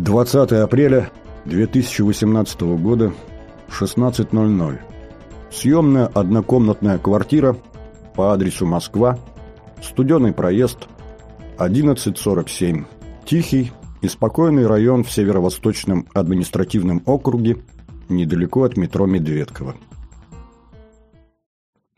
20 апреля 2018 года, 16.00. Съемная однокомнатная квартира по адресу Москва, Студеный проезд, 1147. Тихий и спокойный район в Северо-Восточном административном округе, недалеко от метро Медведково.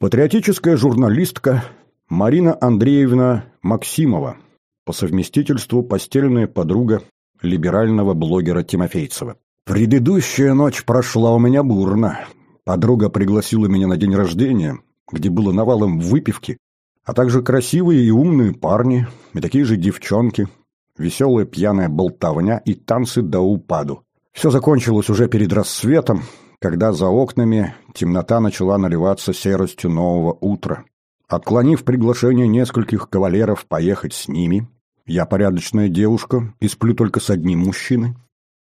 Патриотическая журналистка Марина Андреевна Максимова, по совместительству постельная подруга либерального блогера Тимофейцева. Предыдущая ночь прошла у меня бурно. Подруга пригласила меня на день рождения, где было навалом выпивки, а также красивые и умные парни, и такие же девчонки, веселая пьяная болтовня и танцы до упаду. Все закончилось уже перед рассветом, когда за окнами темнота начала наливаться серостью нового утра. Отклонив приглашение нескольких кавалеров поехать с ними, я порядочная девушка и сплю только с одним мужчиной.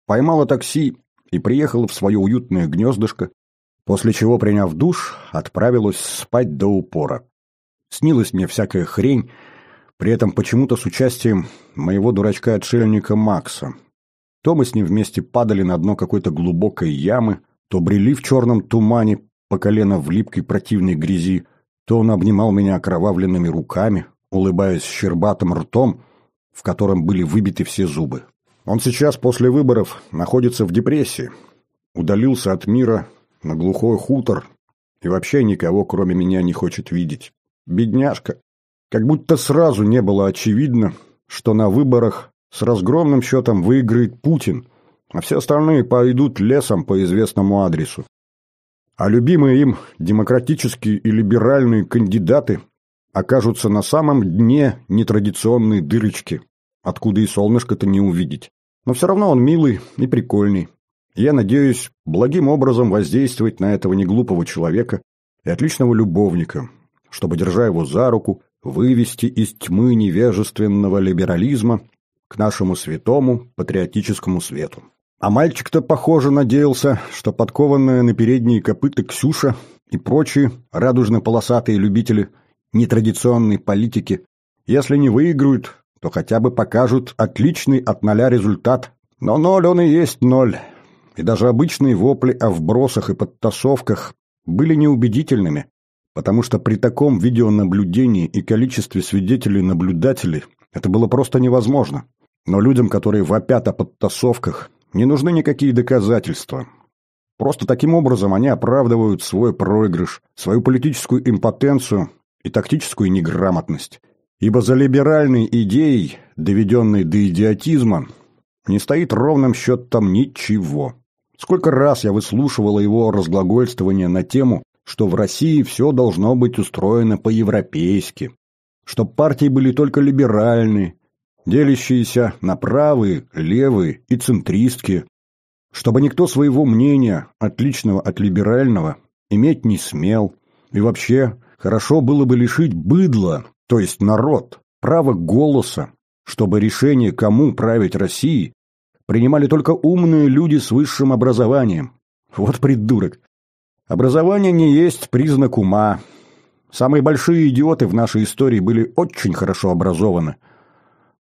Поймала такси и приехала в свое уютное гнездышко, после чего, приняв душ, отправилась спать до упора. Снилась мне всякая хрень, при этом почему-то с участием моего дурачка-отшельника Макса. То мы с ним вместе падали на дно какой-то глубокой ямы, то брели в черном тумане по колено в липкой противной грязи, то он обнимал меня окровавленными руками, улыбаясь щербатым ртом, в котором были выбиты все зубы. Он сейчас после выборов находится в депрессии, удалился от мира на глухой хутор и вообще никого, кроме меня, не хочет видеть. Бедняжка. Как будто сразу не было очевидно, что на выборах с разгромным счетом выиграет Путин, а все остальные пойдут лесом по известному адресу. А любимые им демократические и либеральные кандидаты окажутся на самом дне нетрадиционной дырочки, откуда и солнышко-то не увидеть. Но все равно он милый и прикольный. Я надеюсь благим образом воздействовать на этого неглупого человека и отличного любовника, чтобы, держа его за руку, вывести из тьмы невежественного либерализма к нашему святому патриотическому свету. А мальчик-то, похоже, надеялся, что подкованная на передние копыта Ксюша и прочие радужно-полосатые любители – нетрадиционной политики, если не выиграют, то хотя бы покажут отличный от ноля результат. Но ноль он и есть ноль. И даже обычные вопли о вбросах и подтасовках были неубедительными, потому что при таком видеонаблюдении и количестве свидетелей-наблюдателей это было просто невозможно. Но людям, которые вопят о подтасовках, не нужны никакие доказательства. Просто таким образом они оправдывают свой проигрыш, свою политическую импотенцию и тактическую неграмотность. Ибо за либеральной идеей, доведенной до идиотизма, не стоит ровным счетом ничего. Сколько раз я выслушивала его разглагольствование на тему, что в России все должно быть устроено по-европейски, что партии были только либеральные, делящиеся на правые, левые и центристские, чтобы никто своего мнения, отличного от либерального, иметь не смел, и вообще Хорошо было бы лишить быдла, то есть народ, права голоса, чтобы решение, кому править Россией, принимали только умные люди с высшим образованием. Вот придурок. Образование не есть признак ума. Самые большие идиоты в нашей истории были очень хорошо образованы.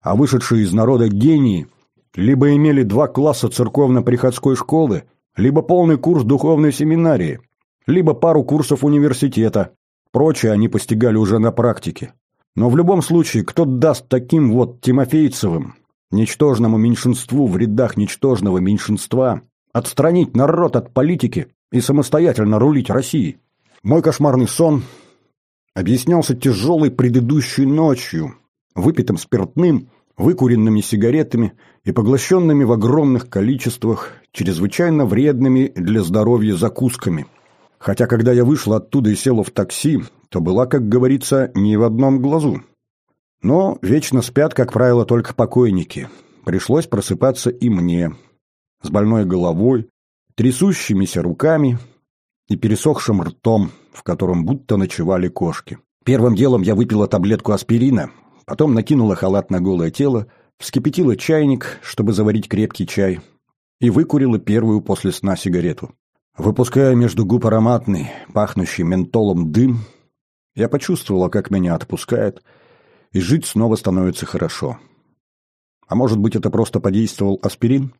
А вышедшие из народа гении либо имели два класса церковно-приходской школы, либо полный курс духовной семинарии, либо пару курсов университета, Прочее они постигали уже на практике. Но в любом случае, кто даст таким вот Тимофейцевым, ничтожному меньшинству в рядах ничтожного меньшинства, отстранить народ от политики и самостоятельно рулить Россией? Мой кошмарный сон объяснялся тяжелой предыдущей ночью, выпитым спиртным, выкуренными сигаретами и поглощенными в огромных количествах чрезвычайно вредными для здоровья закусками – Хотя, когда я вышла оттуда и села в такси, то была, как говорится, не в одном глазу. Но вечно спят, как правило, только покойники. Пришлось просыпаться и мне. С больной головой, трясущимися руками и пересохшим ртом, в котором будто ночевали кошки. Первым делом я выпила таблетку аспирина, потом накинула халат на голое тело, вскипятила чайник, чтобы заварить крепкий чай, и выкурила первую после сна сигарету. Выпуская между губ ароматный, пахнущий ментолом дым, я почувствовала, как меня отпускает, и жить снова становится хорошо. А может быть, это просто подействовал аспирин?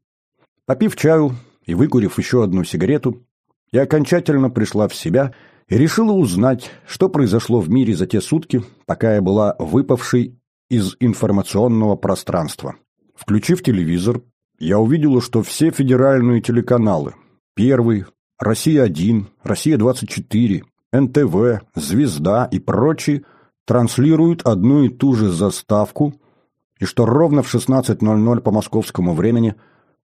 Попив чаю и выкурив еще одну сигарету, я окончательно пришла в себя и решила узнать, что произошло в мире за те сутки, пока я была выпавшей из информационного пространства. Включив телевизор, я увидела, что все федеральные телеканалы – Первый, Россия-1, Россия-24, НТВ, Звезда и прочие – транслируют одну и ту же заставку, и что ровно в 16.00 по московскому времени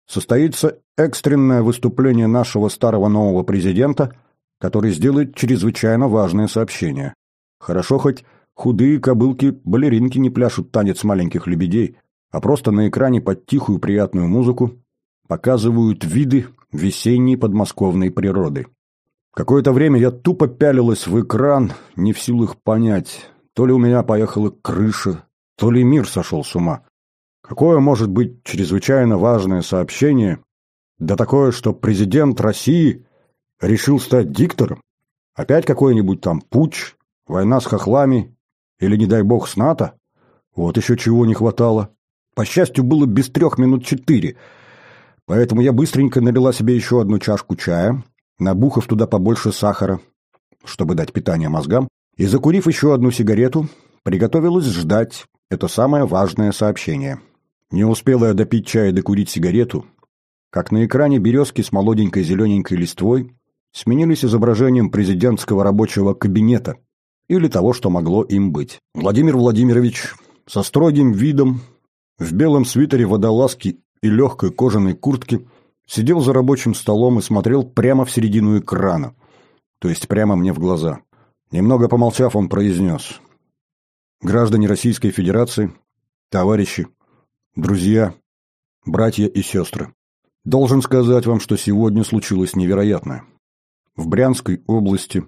состоится экстренное выступление нашего старого нового президента, который сделает чрезвычайно важное сообщение. Хорошо хоть худые кобылки-балеринки не пляшут танец маленьких лебедей, а просто на экране под тихую приятную музыку показывают виды весенней подмосковной природы. Какое-то время я тупо пялилась в экран, не в силах понять, то ли у меня поехала крыша, то ли мир сошел с ума. Какое может быть чрезвычайно важное сообщение, да такое, что президент России решил стать диктором? Опять какой-нибудь там путь, война с хохлами или, не дай бог, с НАТО? Вот еще чего не хватало. По счастью, было без трех минут четыре, поэтому я быстренько налила себе еще одну чашку чая, набухав туда побольше сахара, чтобы дать питание мозгам, и, закурив еще одну сигарету, приготовилась ждать это самое важное сообщение. Не успела я допить чая и докурить сигарету, как на экране березки с молоденькой зелененькой листвой сменились изображением президентского рабочего кабинета или того, что могло им быть. Владимир Владимирович со строгим видом в белом свитере водолазки и легкой кожаной куртке сидел за рабочим столом и смотрел прямо в середину экрана, то есть прямо мне в глаза. Немного помолчав, он произнес. «Граждане Российской Федерации, товарищи, друзья, братья и сестры, должен сказать вам, что сегодня случилось невероятное. В Брянской области,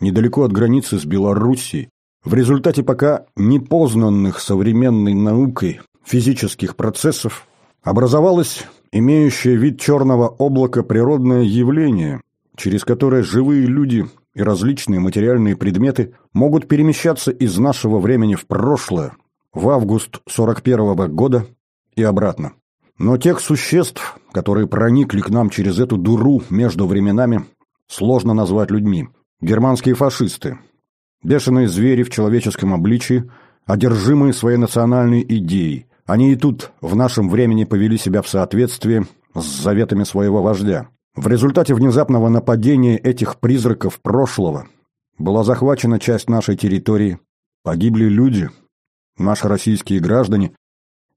недалеко от границы с Белоруссией, в результате пока непознанных современной наукой физических процессов образовалось имеющее вид черного облака природное явление, через которое живые люди и различные материальные предметы могут перемещаться из нашего времени в прошлое, в август 41 -го года и обратно. Но тех существ, которые проникли к нам через эту дуру между временами, сложно назвать людьми. Германские фашисты, бешеные звери в человеческом обличии, одержимые своей национальной идеей, они и тут в нашем времени повели себя в соответствии с заветами своего вождя. В результате внезапного нападения этих призраков прошлого была захвачена часть нашей территории, погибли люди, наши российские граждане,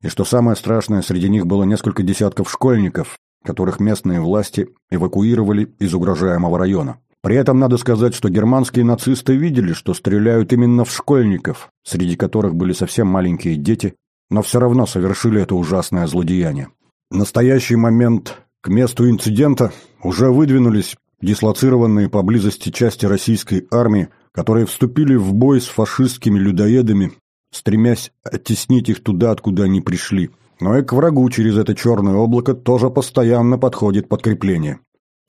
и что самое страшное, среди них было несколько десятков школьников, которых местные власти эвакуировали из угрожаемого района. При этом надо сказать, что германские нацисты видели, что стреляют именно в школьников, среди которых были совсем маленькие дети, но все равно совершили это ужасное злодеяние. В настоящий момент к месту инцидента уже выдвинулись дислоцированные поблизости части российской армии, которые вступили в бой с фашистскими людоедами, стремясь оттеснить их туда, откуда они пришли. Но и к врагу через это черное облако тоже постоянно подходит подкрепление.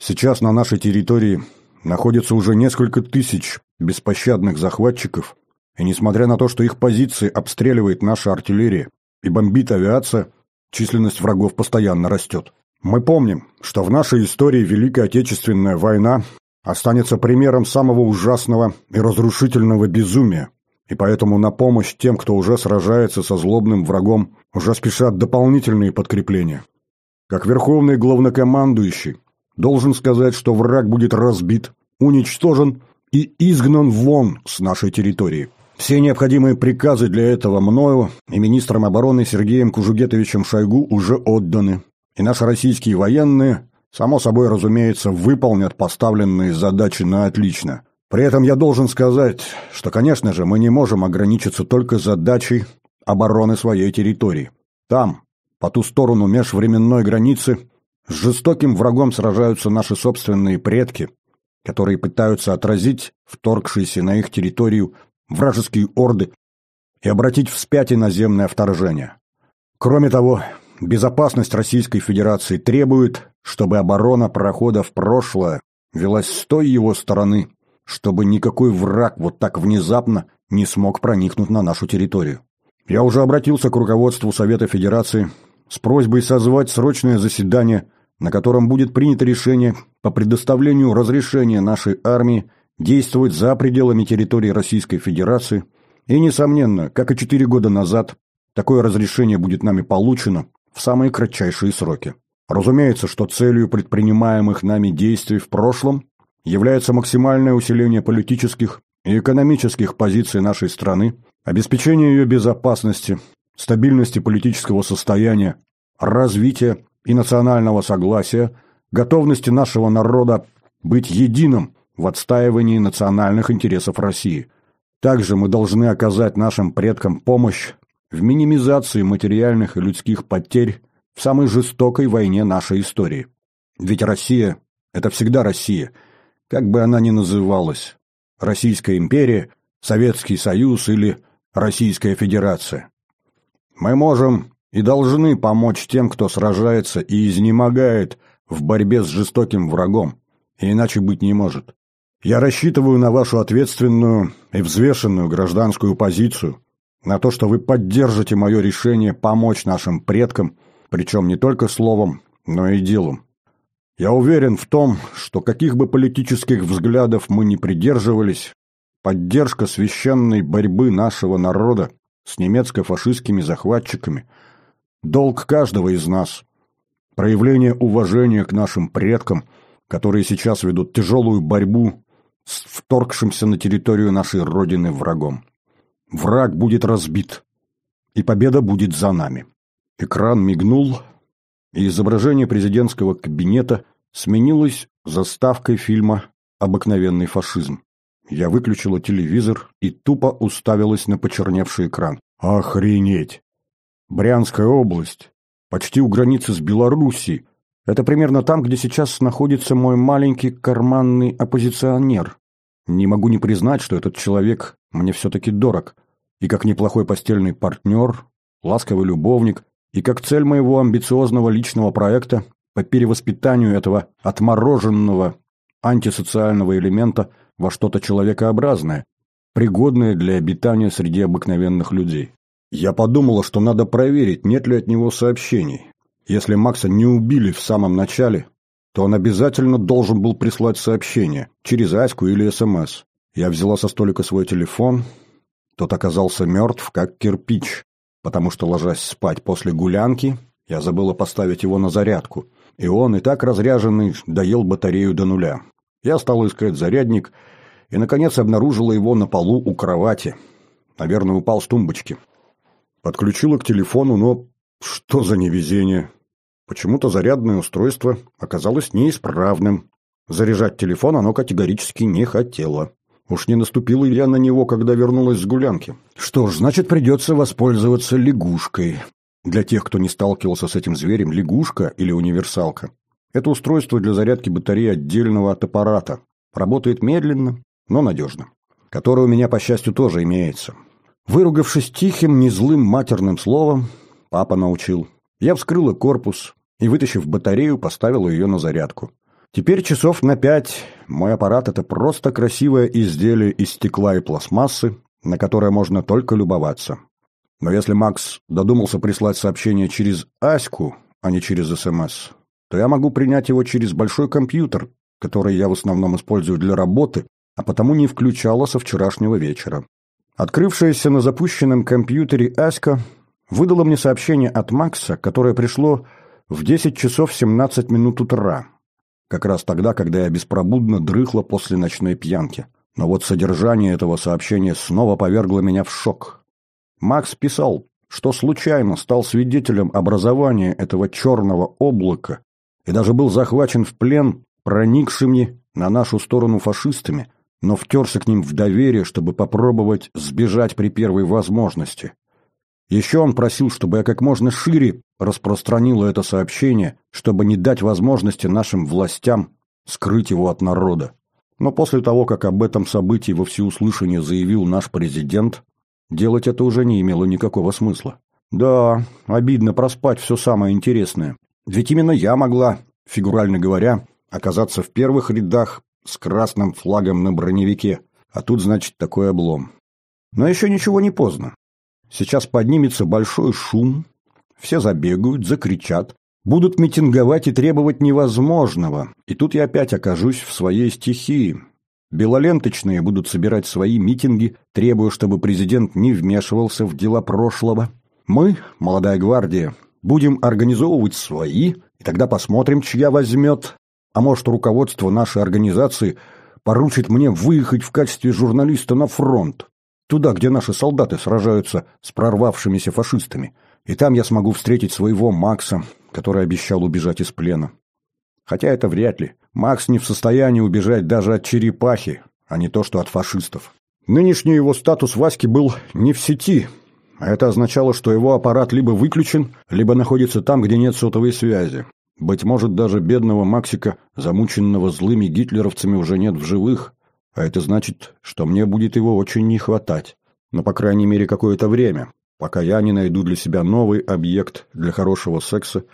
Сейчас на нашей территории находится уже несколько тысяч беспощадных захватчиков, и несмотря на то, что их позиции обстреливает наша артиллерия и бомбит авиация, численность врагов постоянно растет. Мы помним, что в нашей истории Великая Отечественная война останется примером самого ужасного и разрушительного безумия, и поэтому на помощь тем, кто уже сражается со злобным врагом, уже спешат дополнительные подкрепления. Как верховный главнокомандующий, должен сказать, что враг будет разбит, уничтожен и изгнан вон с нашей территории. Все необходимые приказы для этого мною и министром обороны Сергеем Кужугетовичем Шойгу уже отданы. И наши российские военные, само собой разумеется, выполнят поставленные задачи на отлично. При этом я должен сказать, что, конечно же, мы не можем ограничиться только задачей обороны своей территории. Там, по ту сторону межвременной границы, с жестоким врагом сражаются наши собственные предки, которые пытаются отразить вторгшиеся на их территорию вражеские орды и обратить вспять иноземное вторжение. Кроме того, безопасность Российской Федерации требует, чтобы оборона прохода в прошлое велась с той его стороны, чтобы никакой враг вот так внезапно не смог проникнуть на нашу территорию. Я уже обратился к руководству Совета Федерации с просьбой созвать срочное заседание на котором будет принято решение по предоставлению разрешения нашей армии действовать за пределами территории Российской Федерации, и, несомненно, как и четыре года назад, такое разрешение будет нами получено в самые кратчайшие сроки. Разумеется, что целью предпринимаемых нами действий в прошлом является максимальное усиление политических и экономических позиций нашей страны, обеспечение ее безопасности, стабильности политического состояния, развития и национального согласия, готовности нашего народа быть единым в отстаивании национальных интересов России. Также мы должны оказать нашим предкам помощь в минимизации материальных и людских потерь в самой жестокой войне нашей истории. Ведь Россия – это всегда Россия, как бы она ни называлась. Российская империя, Советский Союз или Российская Федерация. Мы можем и должны помочь тем, кто сражается и изнемогает в борьбе с жестоким врагом, и иначе быть не может. Я рассчитываю на вашу ответственную и взвешенную гражданскую позицию, на то, что вы поддержите мое решение помочь нашим предкам, причем не только словом, но и делом. Я уверен в том, что каких бы политических взглядов мы ни придерживались, поддержка священной борьбы нашего народа с немецко-фашистскими захватчиками – Долг каждого из нас. Проявление уважения к нашим предкам, которые сейчас ведут тяжелую борьбу с вторгшимся на территорию нашей Родины врагом. Враг будет разбит, и победа будет за нами. Экран мигнул, и изображение президентского кабинета сменилось заставкой фильма «Обыкновенный фашизм». Я выключила телевизор и тупо уставилась на почерневший экран. Охренеть! Брянская область, почти у границы с Белоруссией. Это примерно там, где сейчас находится мой маленький карманный оппозиционер. Не могу не признать, что этот человек мне все-таки дорог. И как неплохой постельный партнер, ласковый любовник, и как цель моего амбициозного личного проекта по перевоспитанию этого отмороженного антисоциального элемента во что-то человекообразное, пригодное для обитания среди обыкновенных людей. Я подумала, что надо проверить, нет ли от него сообщений. Если Макса не убили в самом начале, то он обязательно должен был прислать сообщение, через Аську или СМС. Я взяла со столика свой телефон. Тот оказался мертв, как кирпич, потому что, ложась спать после гулянки, я забыла поставить его на зарядку, и он, и так разряженный, доел батарею до нуля. Я стала искать зарядник и, наконец, обнаружила его на полу у кровати. Наверное, упал с тумбочки. Подключила к телефону, но что за невезение? Почему-то зарядное устройство оказалось неисправным. Заряжать телефон оно категорически не хотело. Уж не наступила я на него, когда вернулась с гулянки. Что ж, значит, придется воспользоваться лягушкой. Для тех, кто не сталкивался с этим зверем, лягушка или универсалка – это устройство для зарядки батареи отдельного от аппарата. Работает медленно, но надежно. Которое у меня, по счастью, тоже имеется. Выругавшись тихим, незлым матерным словом, папа научил, я вскрыла корпус и, вытащив батарею, поставила ее на зарядку. Теперь часов на пять мой аппарат – это просто красивое изделие из стекла и пластмассы, на которое можно только любоваться. Но если Макс додумался прислать сообщение через Аську, а не через СМС, то я могу принять его через большой компьютер, который я в основном использую для работы, а потому не включала со вчерашнего вечера. Открывшаяся на запущенном компьютере Аська выдала мне сообщение от Макса, которое пришло в 10 часов 17 минут утра. Как раз тогда, когда я беспробудно дрыхла после ночной пьянки. Но вот содержание этого сообщения снова повергло меня в шок. Макс писал, что случайно стал свидетелем образования этого черного облака и даже был захвачен в плен проникшими на нашу сторону фашистами – но втерся к ним в доверие, чтобы попробовать сбежать при первой возможности. Еще он просил, чтобы я как можно шире распространила это сообщение, чтобы не дать возможности нашим властям скрыть его от народа. Но после того, как об этом событии во всеуслышание заявил наш президент, делать это уже не имело никакого смысла. Да, обидно проспать все самое интересное. Ведь именно я могла, фигурально говоря, оказаться в первых рядах с красным флагом на броневике. А тут, значит, такой облом. Но еще ничего не поздно. Сейчас поднимется большой шум, все забегают, закричат, Будут митинговать и требовать невозможного. И тут я опять окажусь в своей стихии. Белоленточные будут собирать свои митинги, требуя, чтобы президент не вмешивался в дела прошлого. Мы, молодая гвардия, будем организовывать свои, и тогда посмотрим, чья возьмет. А может, руководство нашей организации поручит мне выехать в качестве журналиста на фронт, туда, где наши солдаты сражаются с прорвавшимися фашистами. И там я смогу встретить своего Макса, который обещал убежать из плена. Хотя это вряд ли. Макс не в состоянии убежать даже от черепахи, а не то что от фашистов. Нынешний его статус Васьки был не в сети, а это означало, что его аппарат либо выключен, либо находится там, где нет сотовой связи. Быть может, даже бедного Максика, замученного злыми гитлеровцами, уже нет в живых, а это значит, что мне будет его очень не хватать. Но, по крайней мере, какое-то время, пока я не найду для себя новый объект для хорошего секса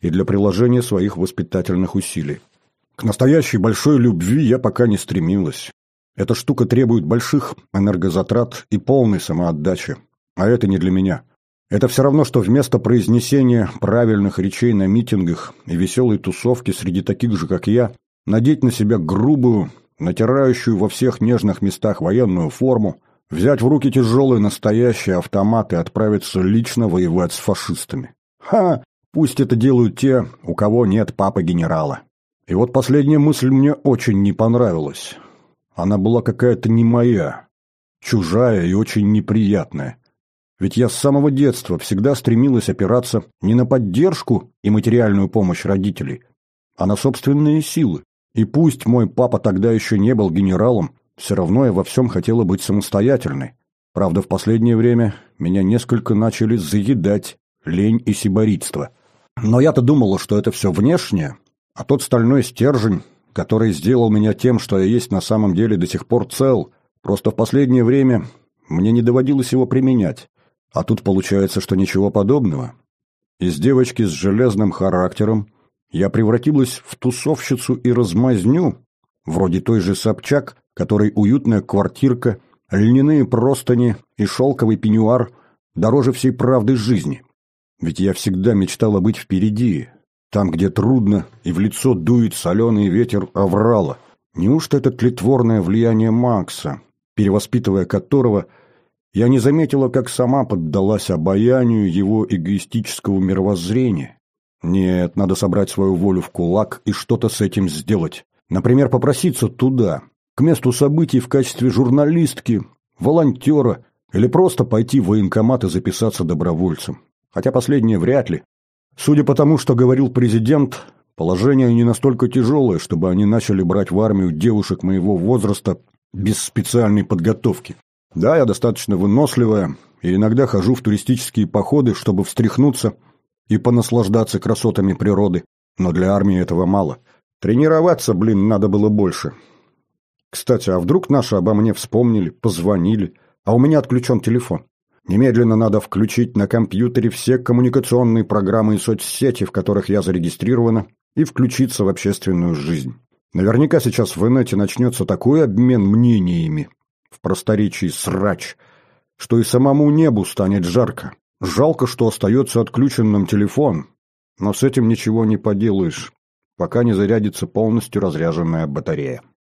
и для приложения своих воспитательных усилий. К настоящей большой любви я пока не стремилась. Эта штука требует больших энергозатрат и полной самоотдачи, а это не для меня. Это все равно, что вместо произнесения правильных речей на митингах и веселой тусовки среди таких же, как я, надеть на себя грубую, натирающую во всех нежных местах военную форму, взять в руки тяжелый настоящий автомат и отправиться лично воевать с фашистами. Ха! Пусть это делают те, у кого нет папы-генерала. И вот последняя мысль мне очень не понравилась. Она была какая-то не моя, чужая и очень неприятная. Ведь я с самого детства всегда стремилась опираться не на поддержку и материальную помощь родителей, а на собственные силы. И пусть мой папа тогда еще не был генералом, все равно я во всем хотела быть самостоятельной. Правда, в последнее время меня несколько начали заедать лень и сиборитство. Но я-то думала, что это все внешнее, а тот стальной стержень, который сделал меня тем, что я есть на самом деле до сих пор цел, просто в последнее время мне не доводилось его применять. А тут получается, что ничего подобного. Из девочки с железным характером я превратилась в тусовщицу и размазню, вроде той же Собчак, которой уютная квартирка, льняные простыни и шелковый пеньюар дороже всей правды жизни. Ведь я всегда мечтала быть впереди, там, где трудно и в лицо дует соленый ветер аврала. Неужто это тлетворное влияние Макса, перевоспитывая которого – я не заметила, как сама поддалась обаянию его эгоистического мировоззрения. Нет, надо собрать свою волю в кулак и что-то с этим сделать. Например, попроситься туда, к месту событий в качестве журналистки, волонтера или просто пойти в военкомат и записаться добровольцем. Хотя последнее вряд ли. Судя по тому, что говорил президент, положение не настолько тяжелое, чтобы они начали брать в армию девушек моего возраста без специальной подготовки. Да, я достаточно выносливая, и иногда хожу в туристические походы, чтобы встряхнуться и понаслаждаться красотами природы, но для армии этого мало. Тренироваться, блин, надо было больше. Кстати, а вдруг наши обо мне вспомнили, позвонили, а у меня отключен телефон? Немедленно надо включить на компьютере все коммуникационные программы и соцсети, в которых я зарегистрирована, и включиться в общественную жизнь. Наверняка сейчас в инете начнется такой обмен мнениями, в просторечии срач, что и самому небу станет жарко. Жалко, что остается отключенным телефон, но с этим ничего не поделаешь, пока не зарядится полностью разряженная батарея.